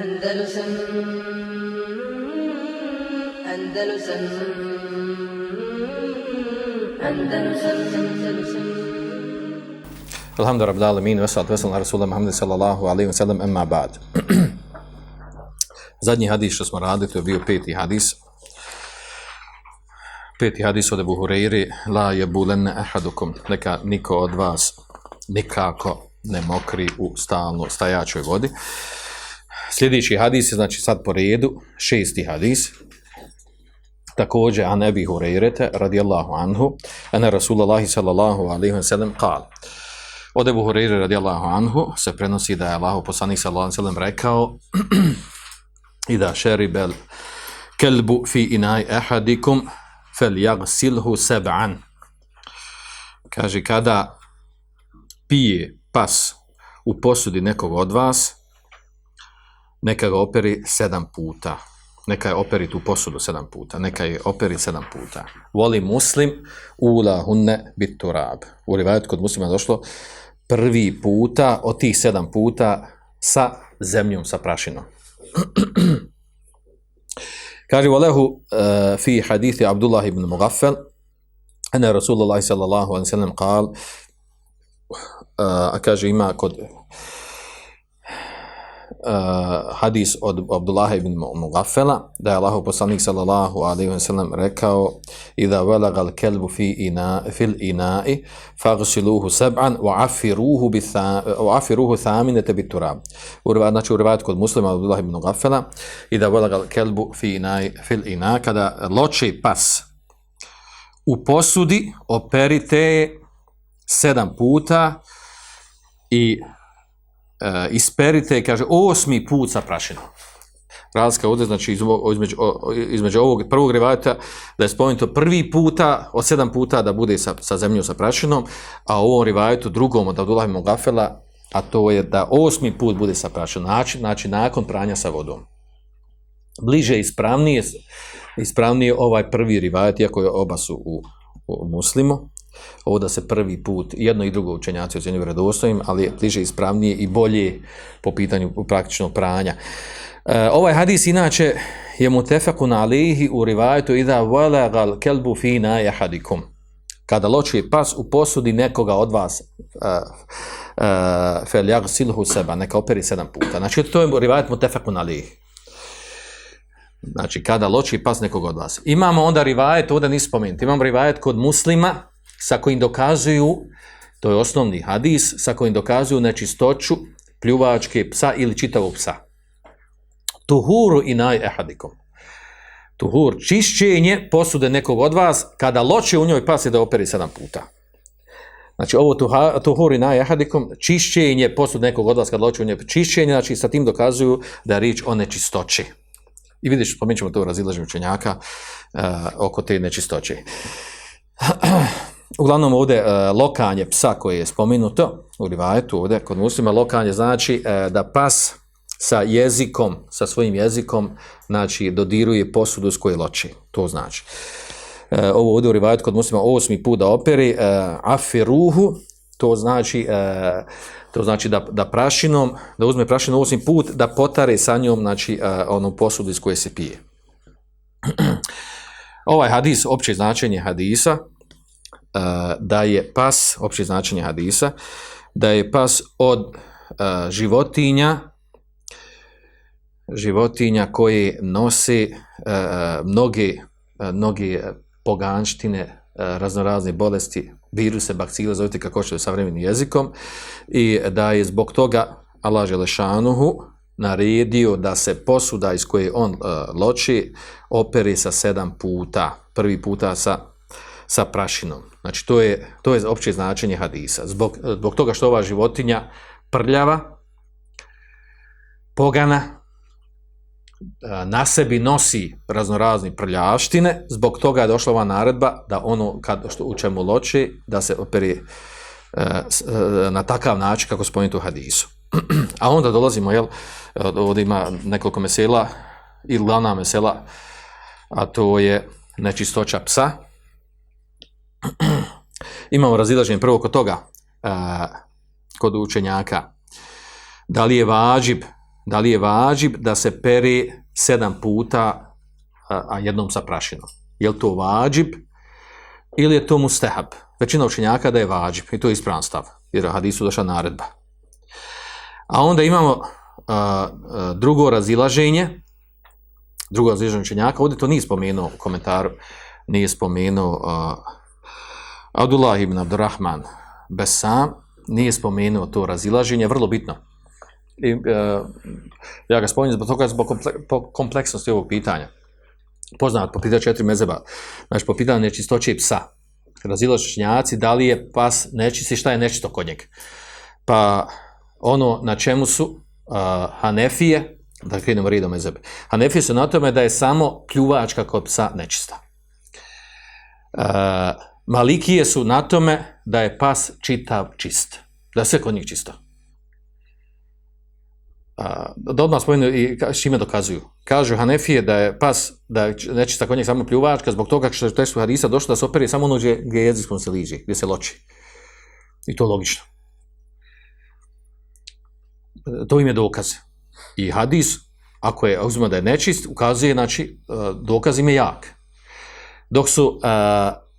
Andalusam Andalusam Andalusam Andalusam Alhamdu rabbil alamin, wa salatu wasalam na Rasulullah Muhammad sallallahu alaihi wa sallam, emma ba'd. Zadnji hadis što smo radili, to je bio peti hadis. Peti hadis od Ebu Hureyri, la bulen ahadukum, neka niko od vas nikako ne mokri u stalno stajačoj vodi. Sljedeći hadis je, znači sad po redu, šesti hadis. Također, an Ebi Hureyrete, radijallahu anhu, ana Rasulullahi sallallahu alaihi wa sallam, kal. Od Ebu Hureyre radijallahu anhu se prenosi da je Allah poslanik sallallahu alaihi wa sallam rekao i da šeribel kelbu fi inaj ahadikum fel jagsilhu seb'an. Kaže, kada pije pas u posudi nekog od vas, neka ga operi sedam puta. Neka je operi tu posudu sedam puta. Neka je operi sedam puta. Voli muslim ula hunne bit turab. U rivajetu kod muslima došlo prvi puta od tih sedam puta sa zemljom, sa prašinom. Kaže uh, fi hadithi Abdullah ibn Mughaffal ana Rasulullah sallallahu alaihi sallam kal uh, a kaže ima kod hadis od Abdullah ibn Mughaffala da je Allah poslanik sallallahu alaihi sallam rekao idha velaga al kelbu fi ina, fil ina'i faghsiluhu sab'an wa afiruhu bi wa afiruhu thaminete bit turab. Znači u rivajetu kod muslima Abdullah ibn Mughaffala idha velaga al kelbu fi ina'i fil ina kada loči pas u posudi operite sedam puta i isperite, kaže, osmi put sa prašinom. Razlika ovdje, znači, između, između ovog prvog rivajata, da je spomenuto prvi puta, od sedam puta da bude sa, sa zemljom, sa prašinom, a u ovom rivajatu drugom od Abdullah Gafela, a to je da osmi put bude sa prašinom, znači, znači nakon pranja sa vodom. Bliže ispravnije, ispravnije ovaj prvi rivajat, iako je oba su u, u muslimu, ovo da se prvi put jedno i drugo učenjaci ocjenjuju vjerodostojnim, ali je bliže ispravnije i bolje po pitanju praktičnog pranja. E, ovaj hadis inače je mutefakun alihi u rivajetu idha walagal kelbu fina jahadikum. Kada loči pas u posudi nekoga od vas uh, uh, fel silhu seba, neka operi sedam puta. Znači to je rivajet mutefakun alihi. Znači kada loči pas nekoga od vas. Imamo onda rivajet, ovdje nisu spomenuti, imamo rivajet kod muslima, sa kojim dokazuju, to je osnovni hadis, sa kojim dokazuju nečistoću pljuvačke psa ili čitavog psa. Tuhuru i naj ehadikom. Tuhur, čišćenje posude nekog od vas, kada loče u njoj pas je da operi sedam puta. Znači ovo tuha, tuhur i naj ehadikom, čišćenje posude nekog od vas kada loče u njoj čišćenje, znači sa tim dokazuju da je riječ o nečistoći. I vidiš, spomenut ćemo to u razilaženju učenjaka uh, oko te nečistoće. Uglavnom ovdje uh, lokanje psa koje je spomenuto u rivajetu ovdje kod muslima, lokanje znači uh, da pas sa jezikom, sa svojim jezikom, znači dodiruje posudu s koje loči. To znači. Uh, ovo ovdje u rivajetu kod muslima osmi put da operi uh, afiruhu, to znači to znači da, da prašinom, da uzme prašinom osmi put, da potare sa njom znači onu posudu iz koje se pije. ovaj hadis, opće značenje hadisa, da je pas, opće značenje hadisa, da je pas od uh, životinja, životinja koje nose uh, mnoge, uh, mnoge poganštine, raznorazne bolesti, viruse, bakcile, zovite kako će savremenim jezikom, i da je zbog toga Allah Želešanuhu naredio da se posuda iz koje on loči operi sa sedam puta. Prvi puta sa, sa prašinom. Znači, to je, to je opće značenje hadisa. Zbog, zbog toga što ova životinja prljava, pogana, na sebi nosi raznorazni prljavštine, zbog toga je došla ova naredba da ono kad, što, u čemu loči, da se operi na takav način kako spomenuti u hadisu. A onda dolazimo, jel, ovdje ima nekoliko mesela, ili glavna mesela, a to je nečistoća psa, imamo razilaženje prvo kod toga, uh, kod učenjaka, da li je vađib Da li je vađib da se peri sedam puta, a, a jednom sa prašinom? Je li to vađib ili je to mustehab? Većina učenjaka da je vađib i to je ispravan stav, jer hadisu došla naredba. A onda imamo a, a, drugo razilaženje, drugo razilaženje učenjaka, ovdje to nije spomenuo u komentaru, nije spomenuo a, Abdullah ibn Abdurrahman Besam, nije spomenuo to razilaženje, vrlo bitno. I, e, ja ga spominjem zbog toga, zbog kompleksnosti ovog pitanja. Poznat po pitanju četiri mezeba, znači po pitanju nečistoće psa. Razilaženjaci, da li je pas nečist i šta je nečisto kod njega. Pa ono na čemu su uh, Hanefije, da krenemo redom mezebe, Hanefije su na tome da je samo pljuvačka kod psa nečista. Uh, Malikije su na tome da je pas čitav čist. Da je sve kod njih čisto. A, da odmah spomenu i s čime dokazuju. Kažu Hanefije da je pas, da je nečista kod njih samo pljuvačka, zbog toga što je testu hadisa došlo da se operi samo ono gdje, gdje jezikom se liži, gdje se loči. I to logično. To im je dokaz. I hadis, ako je uzima da je nečist, ukazuje, znači, dokaz im je jak. Dok su uh,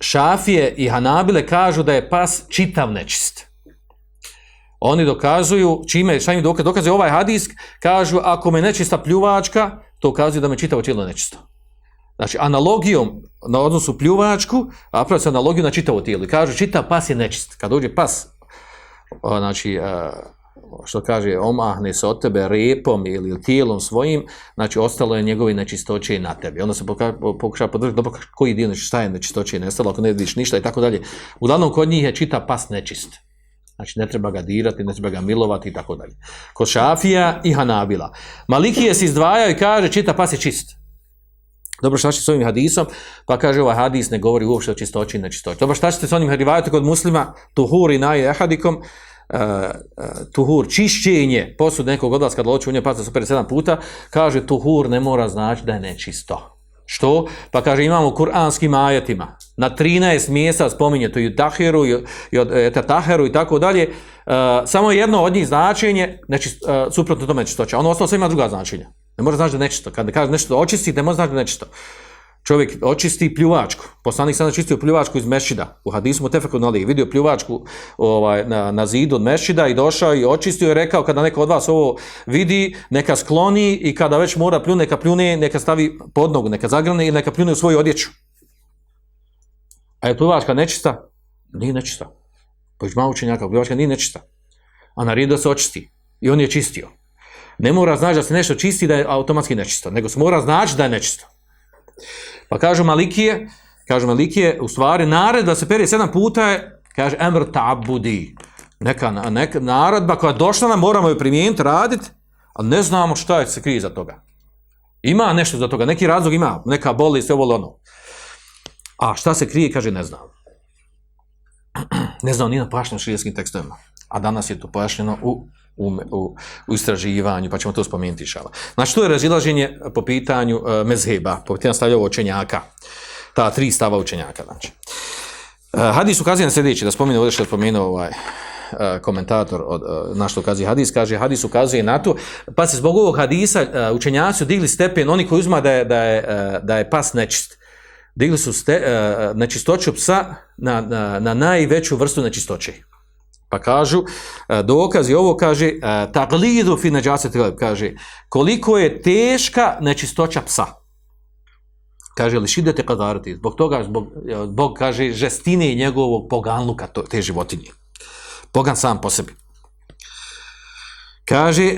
Šafije i Hanabile kažu da je pas čitav nečist. Oni dokazuju, čime, šta im dokaz, dokaze ovaj hadis, kažu ako me nečista pljuvačka, to ukazuje da me čitavo tijelo nečisto. Znači, analogijom na odnosu pljuvačku, a pravo se analogiju na čitavo tijelo. I kažu, čitav pas je nečist. Kad dođe pas, znači, što kaže, omahne se od tebe repom ili tijelom svojim, znači, ostalo je njegovi nečistoće i na tebi. Onda se pokušava podržati, dobro, koji dio šta je nečistoće i nestalo, ako ne vidiš ništa i tako dalje. Uglavnom, kod njih je čitav pas nečist. Znači, ne treba ga dirati, ne treba ga milovati i tako dalje. Kod Šafija i Hanabila. Malikije se izdvajaju i kaže, čita pas je čist. Dobro, šta ćete s ovim hadisom? Pa kaže, ovaj hadis ne govori uopšte o čistoći i nečistoći. Dobro, šta ćete s onim hadivajatom kod muslima? Tuhur i naj ehadikom. Uh, uh, tuhur, čišćenje, posud nekog od vas kad loči u nje pas da su 57 puta, kaže, tuhur ne mora znači da je nečisto. Što? Pa kaže, imamo u kuranskim ajetima, na 13 mjesta spominje to i tahiru, i, i taheru i tako dalje, uh, samo jedno od njih značenje, znači, suprotno tome čistoća, ono ostalo sve ima druga značenja. Ne može znači da nečisto, kada kaže nešto očisti, ne može znači da nečisto. Čovjek očisti pljuvačku, poslanik sada čistio pljuvačku iz mešida, u hadisu mu tefeku nalije, vidio pljuvačku ovaj, na, na zidu od mešida i došao i očistio i rekao kada neko od vas ovo vidi, neka skloni i kada već mora pljune, neka pljune, neka stavi pod nogu, neka zagrane i neka pljune u svoju odjeću. A je pljuvačka nečista? Nije nečista. Pođi malo učenjaka, pljuvačka nije nečista. A naredio da se očisti. I on je čistio. Ne mora znači da se nešto čisti da je automatski nečisto, nego se mora znači da je nečisto. Pa kažu Malikije, kažu Malikije, u stvari naredba se perije sedam puta je, kaže, emr tabudi. Neka, neka naredba koja je došla nam, moramo ju primijeniti, raditi, ali ne znamo šta je se krije za toga. Ima nešto za toga, neki razlog ima, neka boli se ovo ono. A šta se krije, kaže, ne znam. ne znam, nije na pašnjom širijskim tekstovima. A danas je to pojašnjeno u, u, u, u istraživanju, pa ćemo to spomenuti šala. Znači, to je razilaženje po pitanju uh, mezheba, po pitanju stavljava učenjaka. Ta tri stava učenjaka, znači. Uh, hadis ukazuje na sljedeći, da spomenu ovdje što je spomenuo ovaj uh, komentator od na što ukazuje hadis, kaže hadis ukazuje na to, pa se zbog ovog hadisa učenjaci digli stepen, oni koji uzma da je, da je, da je pas nečist, digli su ste, nečistoću psa na, na, na najveću vrstu nečistoće. Pa kažu, dokaz je ovo, kaže, taglidu fi kaže, koliko je teška nečistoća psa. Kaže, li šidete kadarati, zbog toga, zbog, zbog, kaže, žestine njegovog poganluka te životinje. Pogan sam po sebi. Kaže,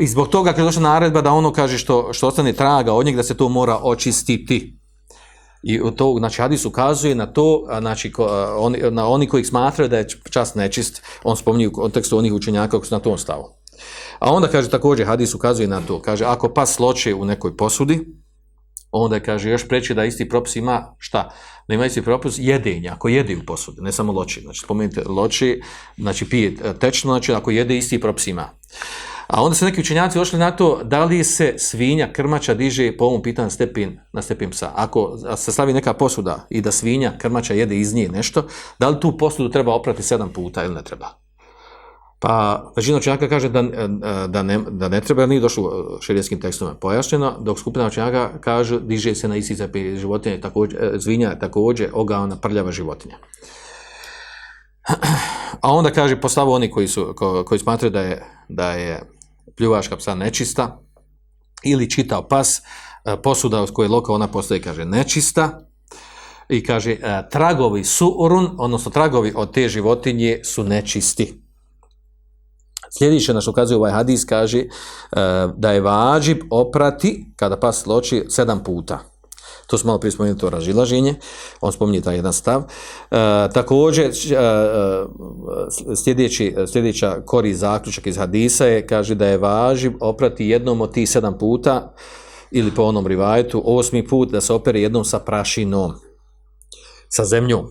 i zbog toga, kaže, došla naredba da ono, kaže, što, što ostane traga od njeg, da se to mora očistiti. I to, znači, hadis ukazuje na to, znači, oni, na oni koji smatraju da je čast nečist, on spominje u kontekstu onih učenjaka koji su na tom stavu. A onda, kaže, također, hadis ukazuje na to, kaže, ako pas loče u nekoj posudi, onda kaže, još preći da isti propis ima, šta? Da ima isti propis jedenja, ako jede u posudi, ne samo loči. Znači, spomenite, loči, znači, pije tečno, znači, ako jede isti propis ima. A onda su neki učenjaci došli na to da li se svinja, krmača diže po ovom pitanju stepin, na stepin psa. Ako se stavi neka posuda i da svinja, krmača jede iz nje nešto, da li tu posudu treba oprati sedam puta ili ne treba? Pa većina učenjaka kaže da, da, ne, da ne treba, nije došlo širijskim tekstom pojašnjeno, dok skupina učenjaka kaže diže se na isice životinje, također, zvinja također ogaona prljava životinja. A onda kaže po stavu oni koji, su, koji smatraju da je, da je pljuvačka psa nečista ili čitao pas, posuda od koje loka ona postoji, kaže nečista, i kaže tragovi su urun, odnosno tragovi od te životinje su nečisti. Sljedeće na što ukazuje ovaj hadis kaže e, da je vađib oprati kada pas loči sedam puta. To smo malo prije spomenuli to razilaženje, on spominje taj jedan stav. E, također, e, sljedeći, sljedeća kori zaključak iz hadisa je, kaže da je važib oprati jednom od tih sedam puta, ili po onom rivajetu, osmi put da se opere jednom sa prašinom, sa zemljom.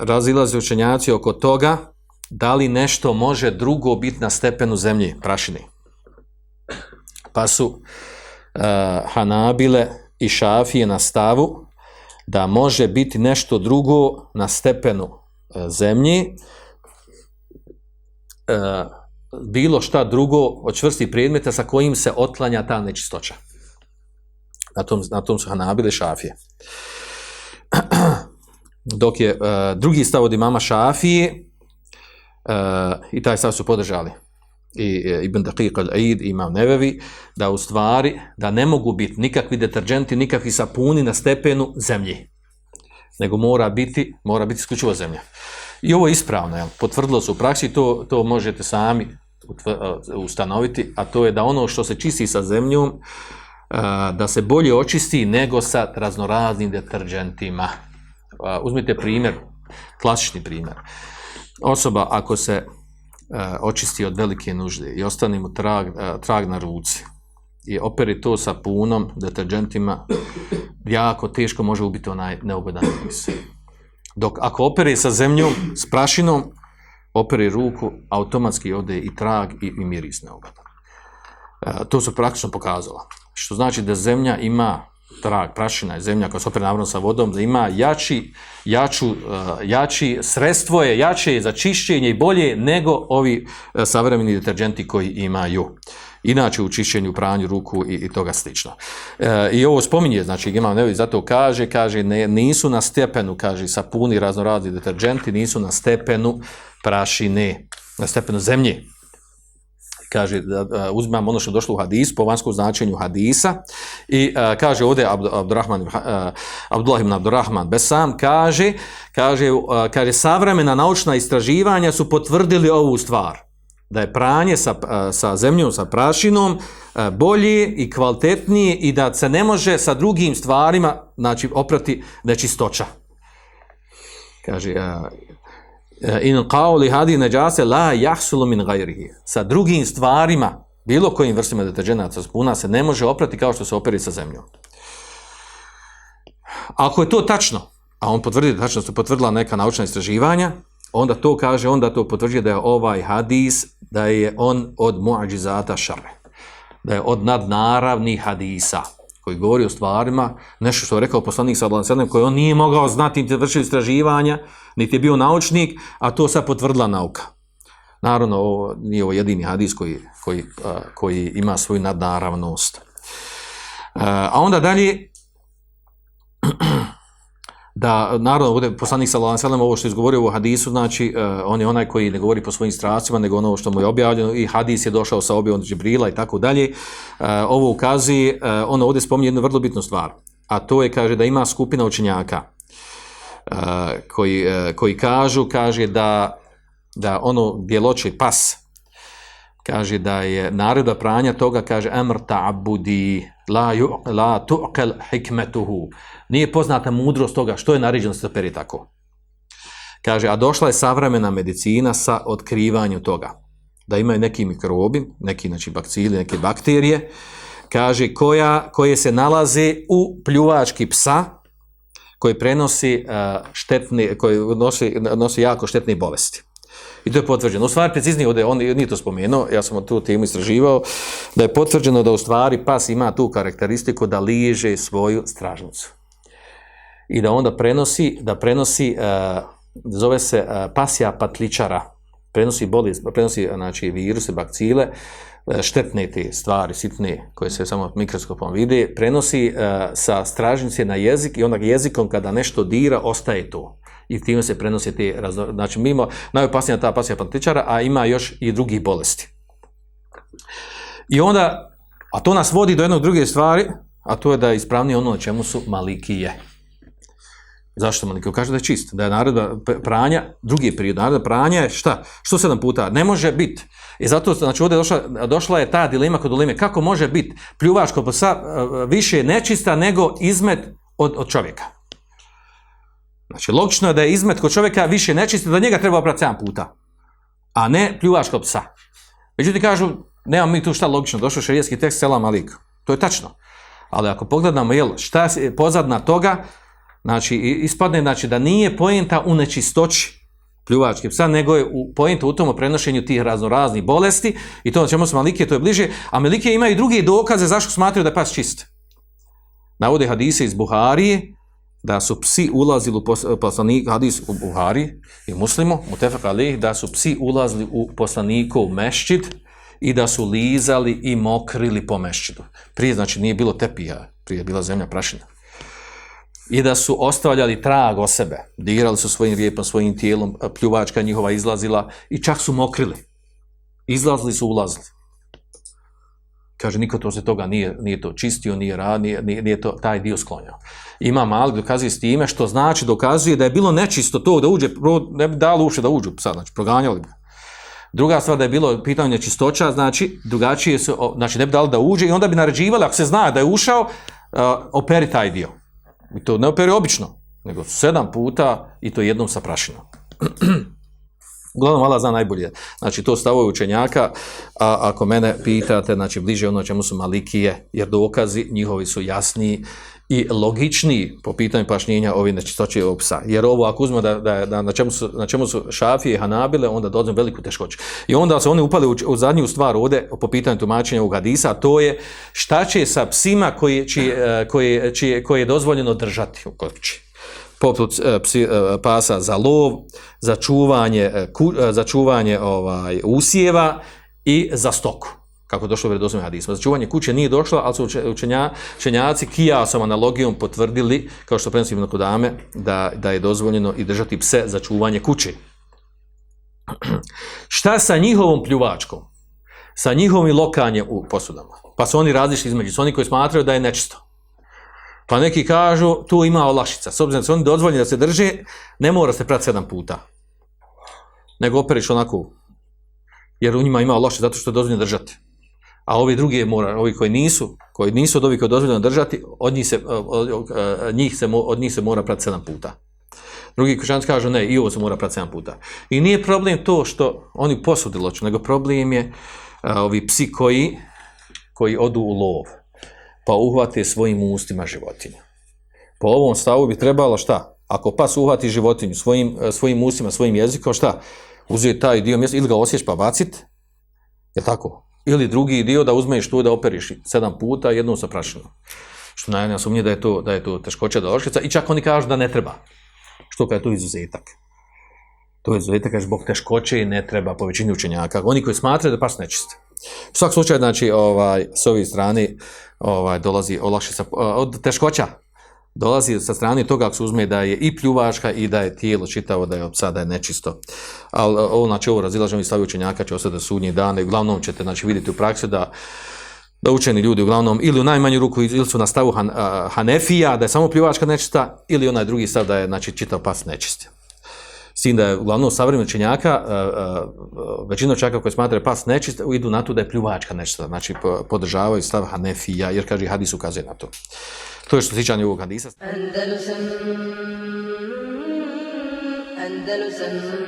razilaze učenjaci oko toga, da li nešto može drugo biti na stepenu zemlji, prašini. Pa su Hanabile i Šafije na stavu da može biti nešto drugo na stepenu uh, zemlji, uh, bilo šta drugo od čvrstih predmeta sa kojim se otlanja ta nečistoća. Na tom, na tom su Hanabile i Šafije. Dok je drugi stav od imama Šafije, i taj stav su podržali i e, Ibn Daqiq al-Aid Imam Nevevi, da u stvari da ne mogu biti nikakvi deterđenti, nikakvi sapuni na stepenu zemlji, nego mora biti, mora biti isključivo zemlja. I ovo je ispravno, jel? potvrdilo se u praksi, to, to možete sami e, ustanoviti, a to je da ono što se čisti sa zemljom, e, da se bolje očisti nego sa raznoraznim deterđentima. Uzmite primjer, klasični primjer osoba ako se očisti od velike nužde i ostane mu trag, e, trag na ruci i operi to sa punom, deterđentima, jako teško može ubiti onaj neugodan miris. Dok ako operi sa zemljom, s prašinom, operi ruku, automatski ode i trag i, i miris neugodan. E, to su praktično pokazala. Što znači da zemlja ima trag, prašina je zemlja koja se opere naravno sa vodom, da ima jači, jaču, uh, jači, sredstvo je jače za čišćenje i bolje nego ovi uh, savremeni deterđenti koji imaju. Inače u čišćenju, pranju ruku i, toga slično. Uh, I ovo spominje, znači imam nevi zato kaže, kaže nisu na stepenu, kaže sapuni raznorazni deterđenti, nisu na stepenu prašine, na stepenu zemlje kaže, da, uzmem ono što došlo u hadisu, po vanjskom značenju hadisa, i a, kaže ovdje Abd, Abdurrahman, Abdullah ibn Abdurrahman Besam, kaže, kaže, a, kaže, savremena naučna istraživanja su potvrdili ovu stvar, da je pranje sa, sa zemljom, sa prašinom, bolje i kvalitetnije i da se ne može sa drugim stvarima, znači, oprati nečistoća. Kaže, in qawli hadi najase la yahsulu min ghayrihi sa drugim stvarima bilo kojim vrstama deterđenata spuna se ne može oprati kao što se operi sa zemljom. Ako je to tačno a on potvrdi tačno se potvrdila neka naučna istraživanja onda to kaže onda to potvrđuje da je ovaj hadis da je on od muadžizata šare da je od nadnaravnih hadisa koji govori o stvarima, nešto što je rekao poslanik sa Blansenem, koji on nije mogao znati, niti vršio istraživanja, niti je bio naučnik, a to sad potvrdila nauka. Naravno, ovo nije ovo jedini hadis koji, koji, koji ima svoju nadnaravnost. A onda dalje, da, naravno, ovdje poslanik sa Lanselem, ovo što je izgovorio u hadisu, znači, uh, on je onaj koji ne govori po svojim strastvima, nego ono što mu je objavljeno, i hadis je došao sa objavom Džibrila i tako dalje. Uh, ovo ukazuje, uh, ono ovdje spominje jednu vrlo bitnu stvar, a to je, kaže, da ima skupina učenjaka koji, koji kažu, kaže da, da ono gdje pas, kaže da je naredba pranja toga, kaže, emr ta'budi, la, la tu'kel hikmetuhu, nije poznata mudrost toga što je naređeno se peri tako. Kaže, a došla je savremena medicina sa otkrivanjem toga. Da imaju neki mikrobi, neki znači, bakcili, neke bakterije, kaže, koja, koje se nalaze u pljuvački psa, koji prenosi uh, štetni, koji nosi, nosi jako štetne bolesti. I to je potvrđeno. U stvari, preciznije, ovdje, on nije to spomenuo, ja sam tu temu istraživao, da je potvrđeno da u stvari pas ima tu karakteristiku da liže svoju stražnicu i da onda prenosi, da prenosi uh, zove se e, pasija patličara, prenosi bolest, prenosi znači, viruse, bakcile, e, štetne te stvari, sitne, koje se samo mikroskopom vide, prenosi sa stražnice na jezik i onda jezikom kada nešto dira, ostaje to. I time se prenose te, razno, znači mimo, najopasnija ta pasija patličara, a ima još i drugih bolesti. I onda, a to nas vodi do jednog druge stvari, a to je da je ispravnije ono na čemu su malikije. Zašto malikije? Kaže da je čist, da je naredba pranja, drugi period naredba pranja je šta? Što sedam puta? Ne može biti. I zato, znači ovdje je došla, došla je ta dilema kod ulime. Kako može biti pljuvačko psa više nečista nego izmet od, od čovjeka? Znači, logično je da je izmet kod čovjeka više nečista, da njega treba oprati 7 puta, a ne pljuvačkog psa. Međutim, kažu, nemam mi tu šta logično, došao šarijetski tekst selam alik. To je tačno. Ali ako pogledamo, jel, šta je pozadna toga, znači, ispadne znači, da nije pojenta u nečistoći pljuvačkih psa, nego je u, pojenta u tom prenošenju tih raznoraznih bolesti i to na čemu su malike, to je bliže, a malike imaju druge dokaze zašto smatraju da je pas čist. Navode hadise iz Buharije, da su psi ulazili u poslanik, hadis u Buhari i muslimu, mutefak alih, da su psi ulazili u poslanikov mešćid, i da su lizali i mokrili po mešćidu. Prije, znači, nije bilo tepija, prije je bila zemlja prašina. I da su ostavljali trag o sebe, dirali su svojim rijepom, svojim tijelom, pljuvačka njihova izlazila i čak su mokrili. Izlazili su, ulazili. Kaže, niko to se toga nije, nije to čistio, nije rad, nije, nije to taj dio sklonjao. Ima mali dokazuje s time, što znači dokazuje da je bilo nečisto to da uđe, ne bi dalo uše da uđu sad, znači proganjali bi Druga stvar da je bilo pitanje čistoća, znači drugačije su, znači ne bi dali da uđe i onda bi naređivali, ako se zna da je ušao, uh, operi taj dio. I to ne operi obično, nego sedam puta i to jednom sa prašinom. Uglavnom, Allah zna najbolje. Znači, to stavoje učenjaka, a ako mene pitate, znači, bliže ono čemu su malikije, jer dokazi njihovi su jasniji i logičniji po pitanju pašnjenja ovi nečistoće ovog psa. Jer ovo, ako uzmemo da, da, da na, čemu su, na čemu su šafije i hanabile, onda dođemo veliku teškoću. I onda se oni upali u, u zadnju stvar ovdje po pitanju tumačenja ovog hadisa, a to je šta će sa psima koji, čije, koje, čije, koje je dozvoljeno držati u kući poput e, psi, e, pasa za lov, za čuvanje, e, ku, za čuvanje ovaj, usjeva i za stoku kako je došlo u vjerodostojnim hadisima. Za čuvanje kuće nije došlo, ali su učenja, učenjaci kijasom analogijom potvrdili, kao što prenosi Ibn Kudame, da, da je dozvoljeno i držati pse za čuvanje kuće. Šta sa njihovom pljuvačkom? Sa njihovim lokanjem u posudama? Pa su oni različiti između, su oni koji smatraju da je nečisto. Pa neki kažu, tu ima olašica. S obzirom da su oni dozvoljeni da se drže, ne mora se prati sedam puta. Nego operiš onako, jer u njima ima olašica zato što je dozvoljeno držati a ovi drugi mora, ovi koji nisu, koji nisu od ovih koji dozvoljeno držati, od njih se, od, od, njih se, od njih se mora prati sedam puta. Drugi kršćanci kažu ne, i ovo se mora prati sedam puta. I nije problem to što oni posude loću, nego problem je a, ovi psi koji, koji odu u lov, pa uhvate svojim ustima životinju. Po ovom stavu bi trebalo šta? Ako pas uhvati životinju svojim, svojim ustima, svojim jezikom, šta? Uzeti taj dio mjesta ili ga osjeć pa bacit, je tako? Ili drugi dio da uzmeš tu da operiš sedam puta jednom sa prašinom. Što najmanje sumnje da je to, da je to teškoća da oškica i čak oni kažu da ne treba. Što kada je to izuzetak? To je izuzetak, kaže, zbog teškoće i ne treba po većini učenjaka. Oni koji smatraju da pas nečiste. U svak slučaju, znači, ovaj, s ovih strani ovaj, dolazi olakšica od teškoća dolazi sa strane toga ako se uzme da je i pljuvačka i da je tijelo čitavo, da je od sada je nečisto. Ali ovo, znači, ovo razilažemo i stavi učenjaka će ostati sudnji dane. Uglavnom ćete znači, vidjeti u praksi da da učeni ljudi uglavnom ili u najmanju ruku ili su na stavu han, uh, Hanefija, da je samo pljuvačka nečista, ili onaj drugi stav da je znači, čitav pas nečist. S tim da je uglavnom savremena učenjaka, uh, uh, većina učenjaka koji smatraju pas nečist, idu na to da je pljuvačka nečista, znači podržavaju stav Hanefija, jer kaže hadis ukazuje na to. To je što se tiče ovog hadisa. Andalusam, Andalusam,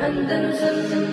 Andalusam.